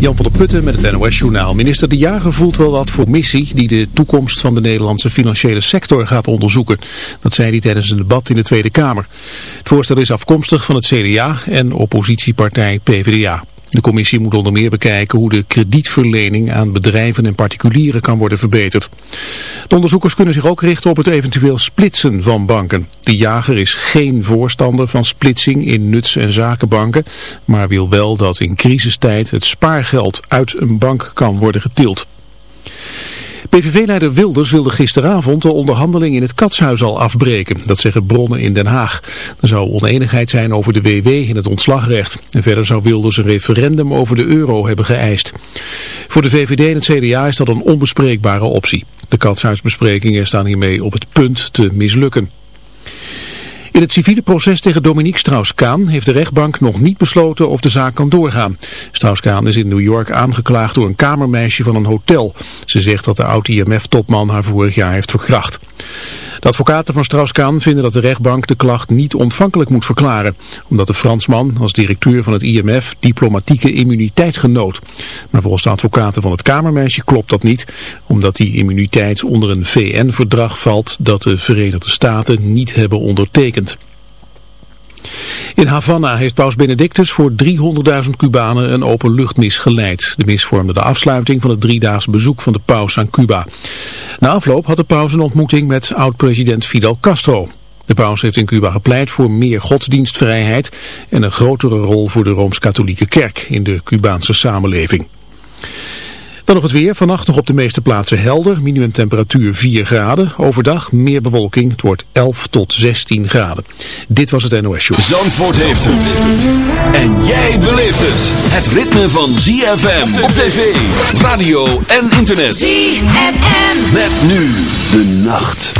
Jan van der Putten met het NOS-journaal. Minister De Jager voelt wel wat voor missie die de toekomst van de Nederlandse financiële sector gaat onderzoeken. Dat zei hij tijdens een debat in de Tweede Kamer. Het voorstel is afkomstig van het CDA en oppositiepartij PvdA. De commissie moet onder meer bekijken hoe de kredietverlening aan bedrijven en particulieren kan worden verbeterd. De onderzoekers kunnen zich ook richten op het eventueel splitsen van banken. De jager is geen voorstander van splitsing in nuts- en zakenbanken, maar wil wel dat in crisistijd het spaargeld uit een bank kan worden getild. PVV-leider Wilders wilde gisteravond de onderhandeling in het Katshuis al afbreken. Dat zeggen bronnen in Den Haag. Er zou oneenigheid zijn over de WW in het ontslagrecht. En verder zou Wilders een referendum over de euro hebben geëist. Voor de VVD en het CDA is dat een onbespreekbare optie. De Katshuisbesprekingen staan hiermee op het punt te mislukken. In het civiele proces tegen Dominique Strauss-Kaan heeft de rechtbank nog niet besloten of de zaak kan doorgaan. Strauss-Kaan is in New York aangeklaagd door een kamermeisje van een hotel. Ze zegt dat de oud-IMF-topman haar vorig jaar heeft verkracht. De advocaten van Strauss-Kaan vinden dat de rechtbank de klacht niet ontvankelijk moet verklaren. Omdat de Fransman als directeur van het IMF diplomatieke immuniteit genoot. Maar volgens de advocaten van het kamermeisje klopt dat niet. Omdat die immuniteit onder een VN-verdrag valt dat de Verenigde Staten niet hebben ondertekend. In Havana heeft paus Benedictus voor 300.000 Cubanen een openluchtmis geleid. De mis vormde de afsluiting van het driedaags bezoek van de paus aan Cuba. Na afloop had de paus een ontmoeting met oud-president Fidel Castro. De paus heeft in Cuba gepleit voor meer godsdienstvrijheid en een grotere rol voor de Rooms-Katholieke Kerk in de Cubaanse samenleving. Dan nog het weer. Vannacht nog op de meeste plaatsen helder. Minimumtemperatuur 4 graden. Overdag meer bewolking. Het wordt 11 tot 16 graden. Dit was het NOS Show. Zandvoort heeft het. En jij beleeft het. Het ritme van ZFM op tv, radio en internet. ZFM. Met nu de nacht.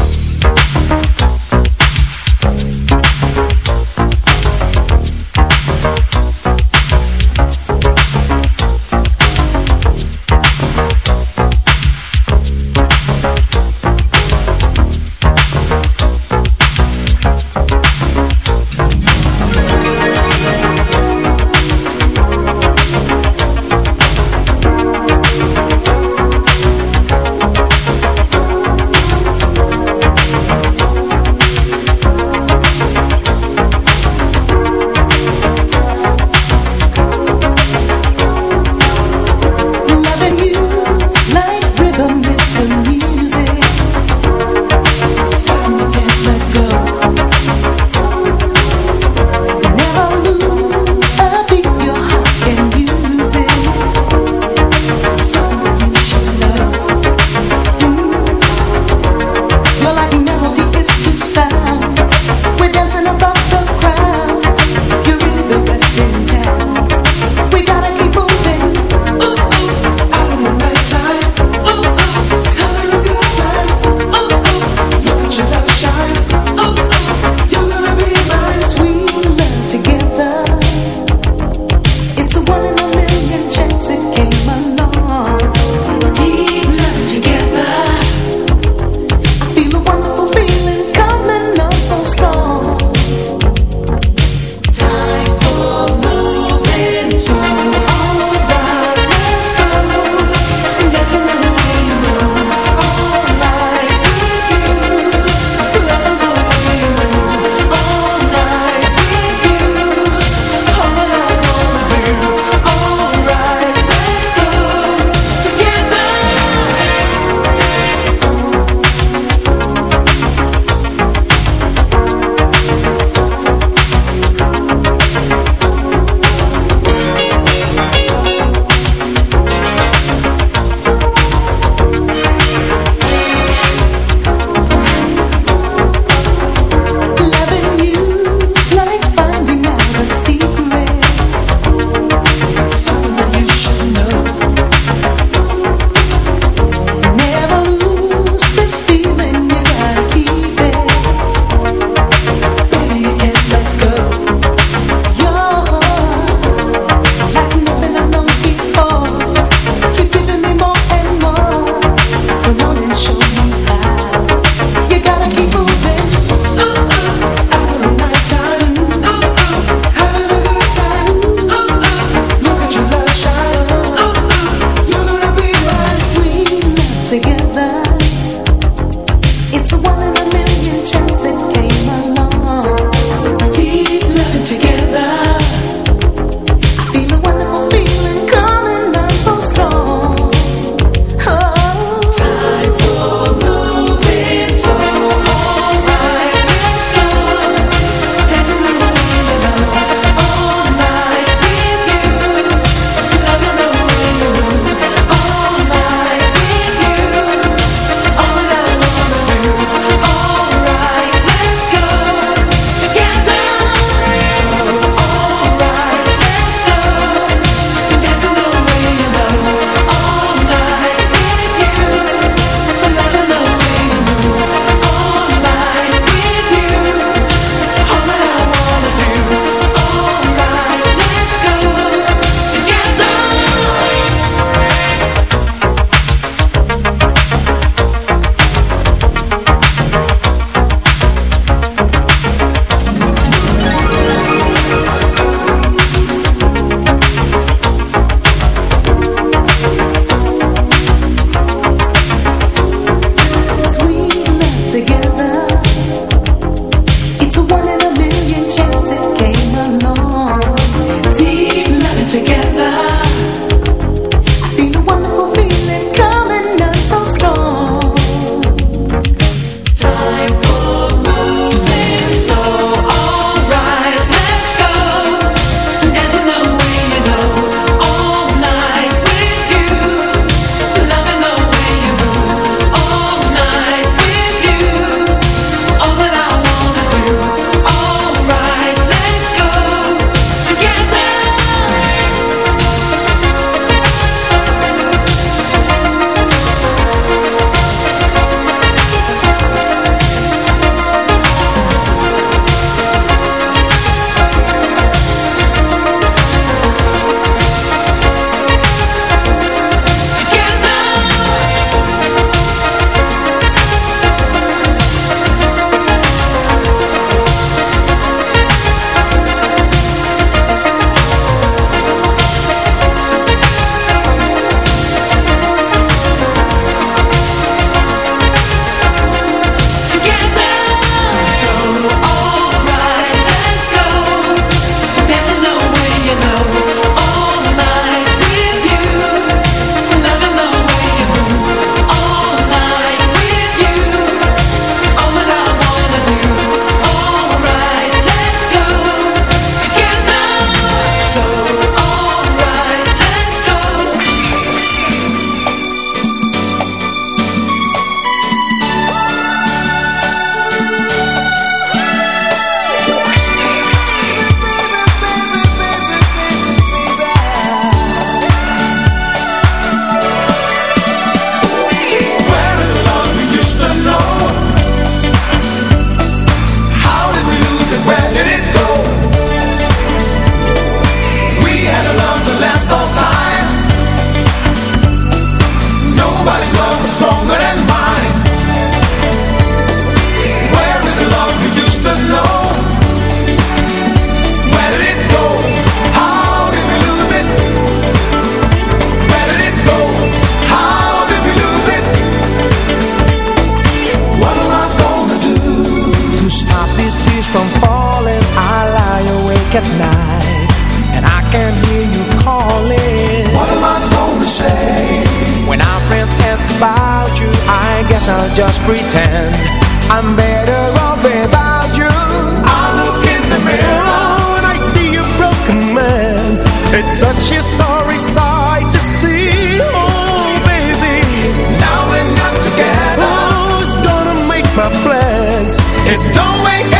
It don't make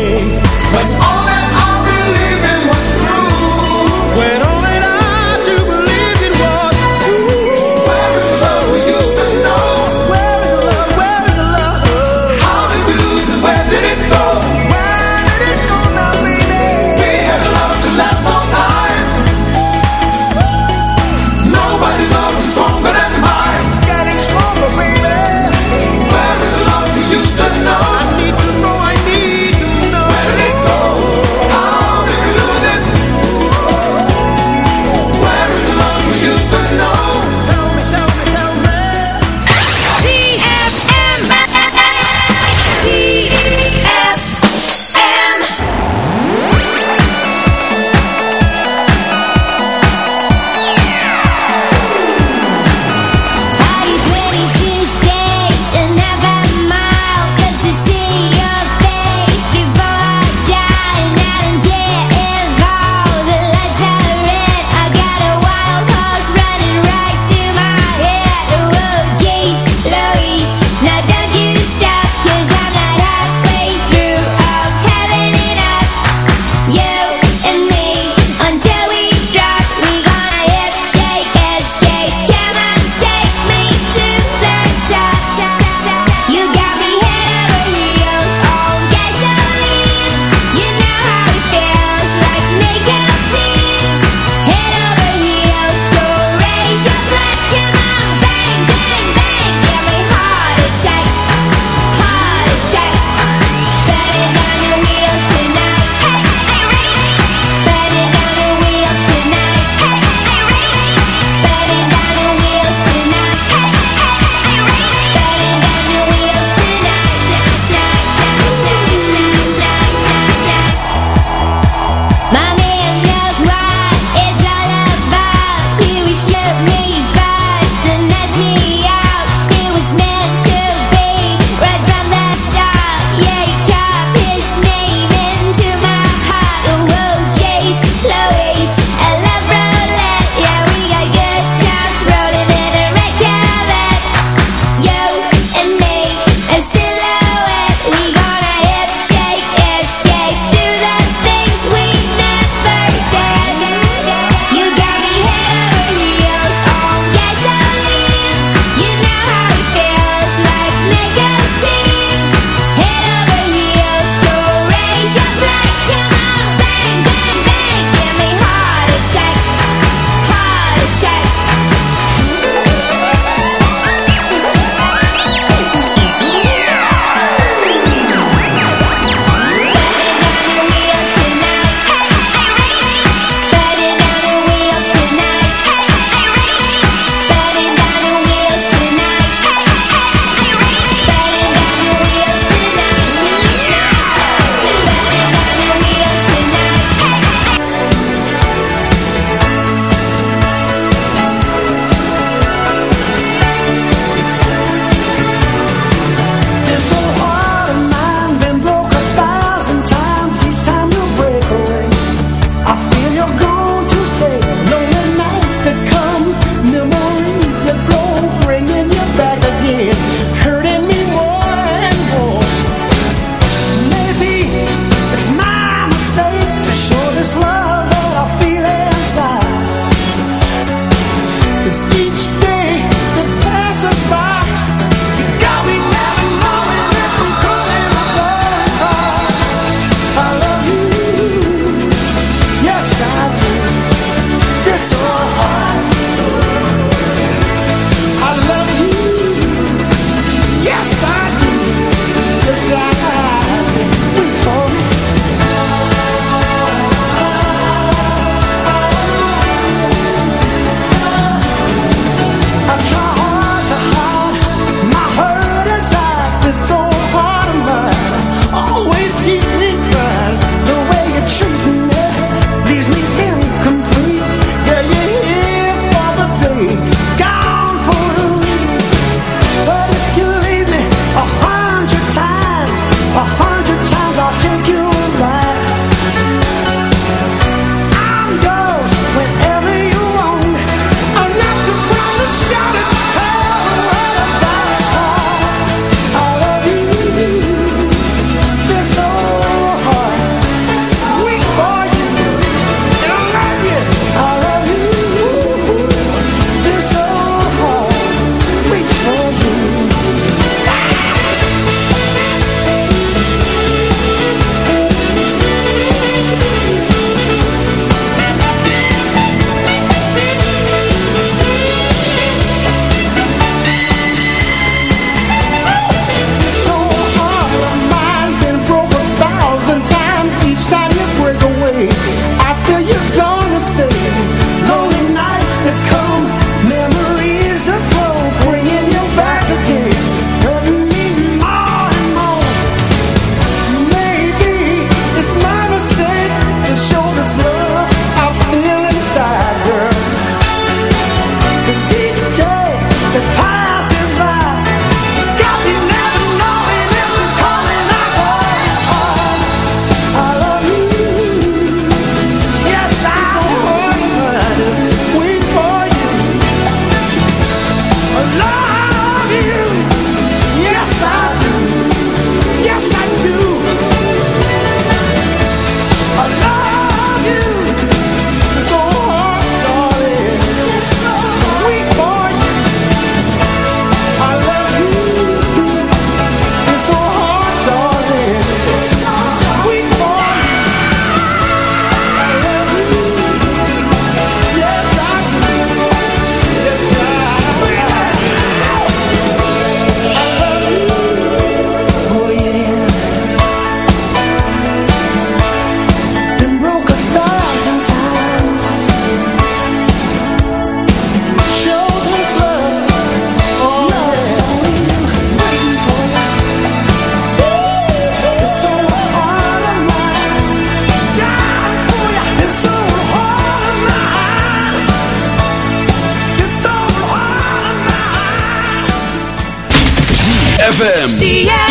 ZFM.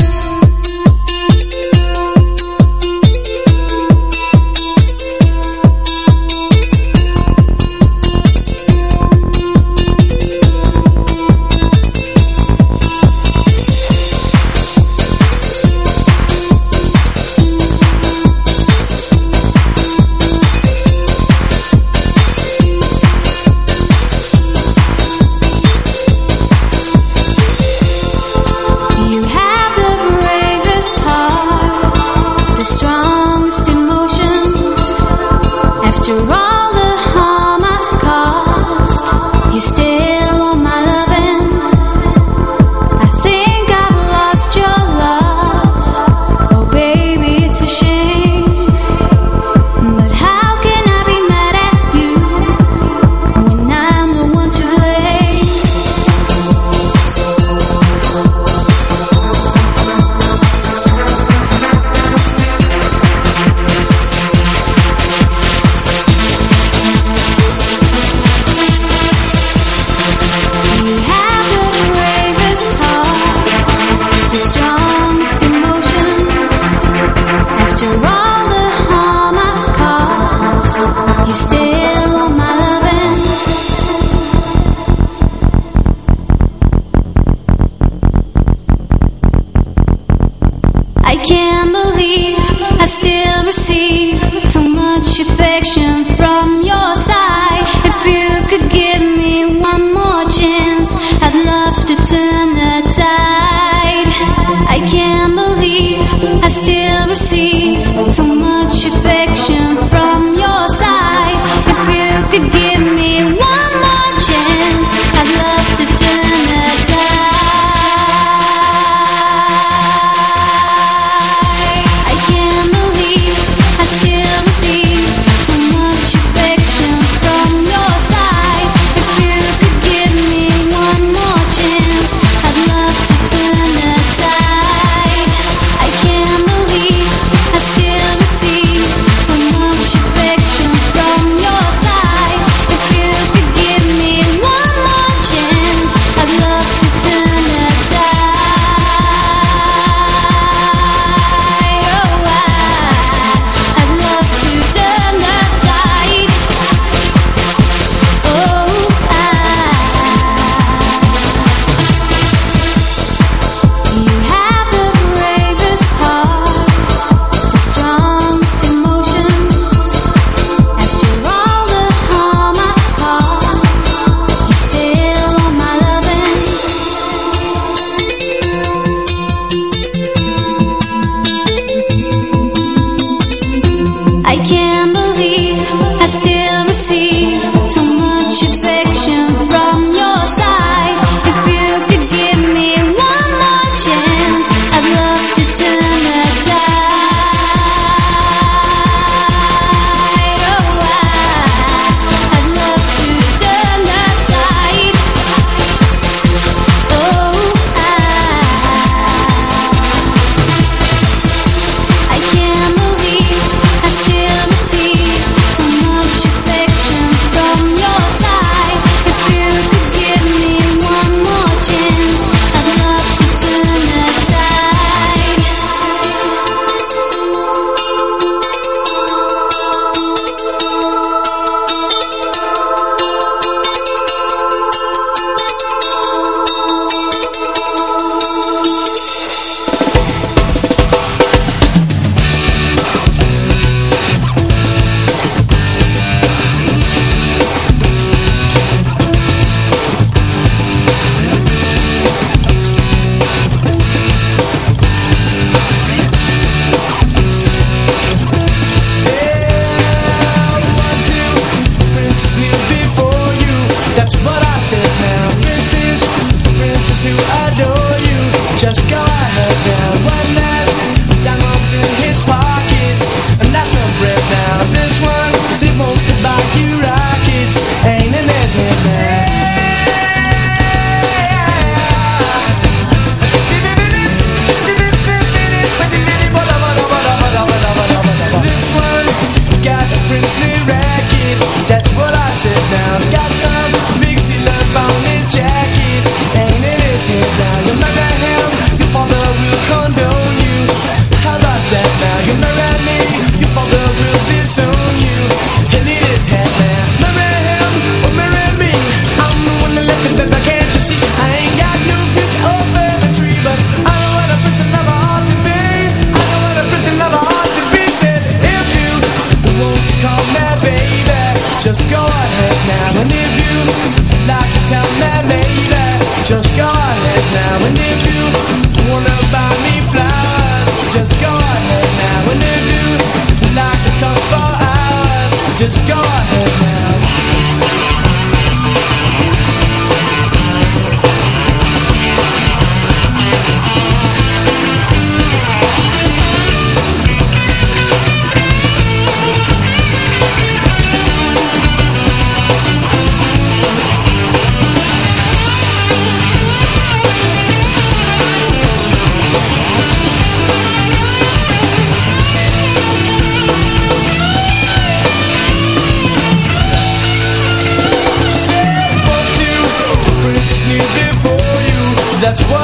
still receive. Just go ahead now. 좋아.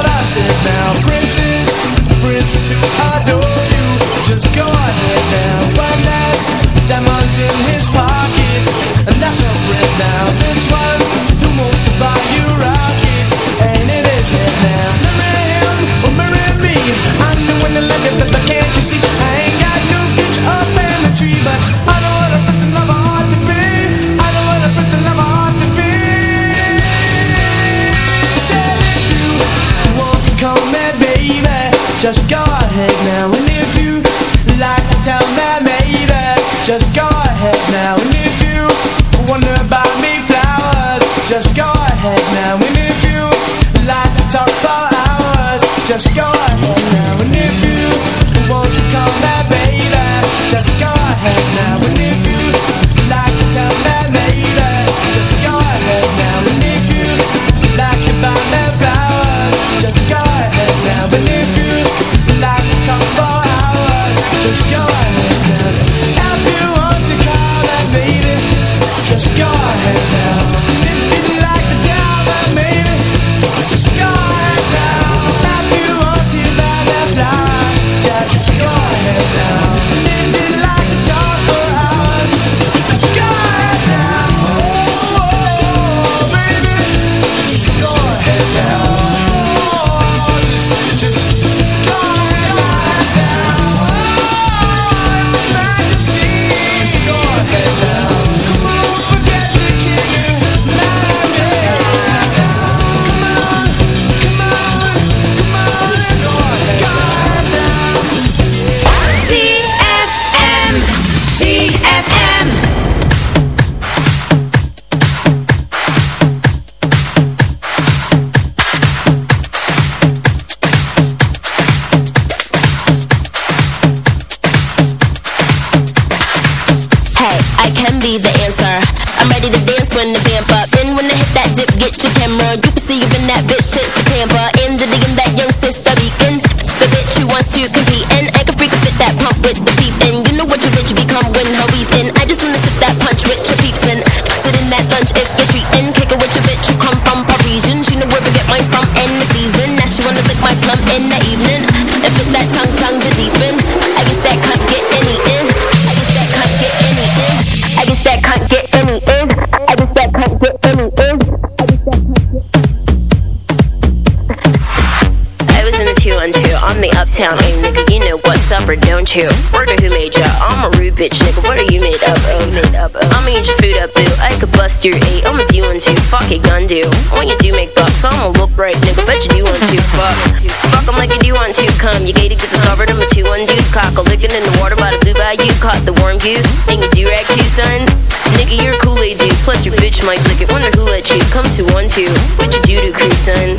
one two come. You gated get discovered, I'm a two undoes cockle. Licking in the water by the blue bayou. Caught the warm goose, and you do rag too, son. Nigga, you're a Kool-Aid dude. Plus your bitch might flick it. Wonder who let you come to one two. What you do to crew, son?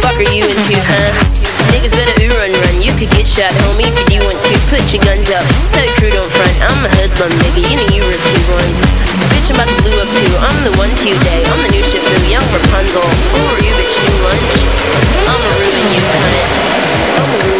Fuck are you into, huh? Niggas better ooh run run. You could get shot, homie, if you want to. Put your guns up. Tell your crew don't front. I'm a hoodlum, nigga. You know you were two ones. Bitch, I'm about to blue up too. I'm the one two day. I'm the new ship, new young Rapunzel. Who are you, bitch? New lunch. I'm a ruin you cunt. Unbelievable.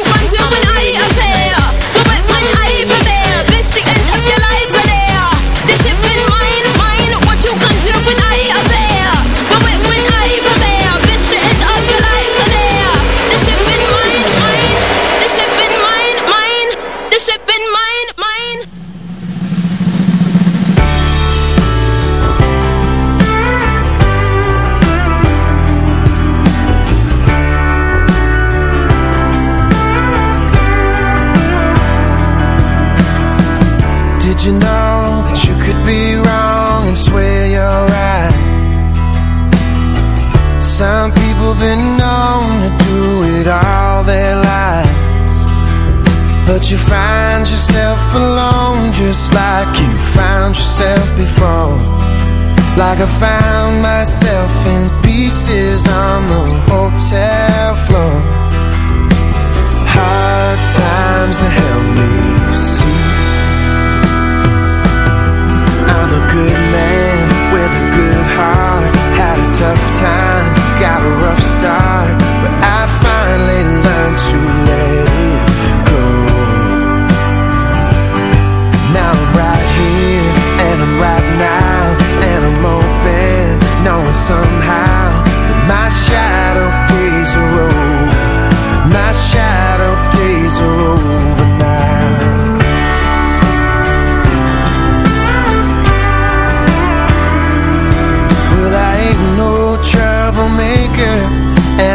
yourself before. Like I found myself in pieces on the hotel floor. Hard times have helped me see. I'm a good man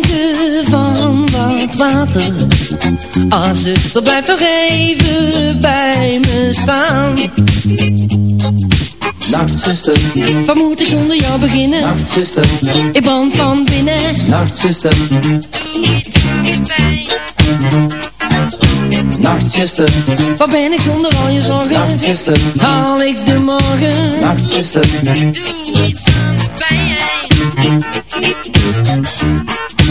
drinken van wat water. Als zuster, blijf nog even bij me staan. Nachtzuster, wat moet ik zonder jou beginnen? Nachtzuster, ik brand van binnen. Nachtzuster, doe iets meer pijn. Nachtzuster, wat ben ik zonder al je zorgen? Nachtzuster, haal ik de morgen? Nachtzuster, doe iets aan de pijn.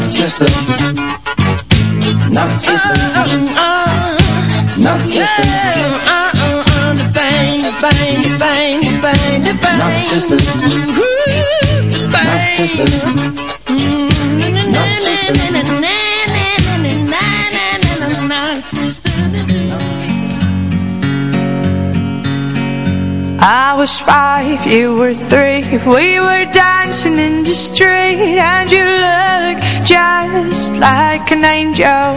de de nachtzuster, nachtzuster, nachtzuster, De pijn, de pijn, de pijn, de pijn, de pijn. nachtzuster, nachtzuster, was five, you were three. We were dancing in the street And you looked just like an angel.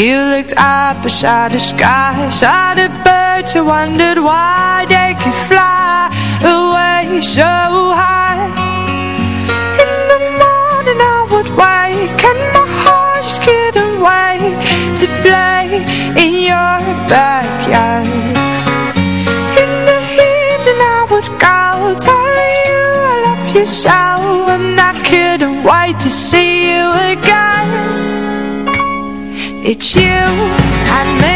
You looked up beside the sky Saw the birds and wondered why they could fly away so high. In the morning I would wake to see you again. It's you and me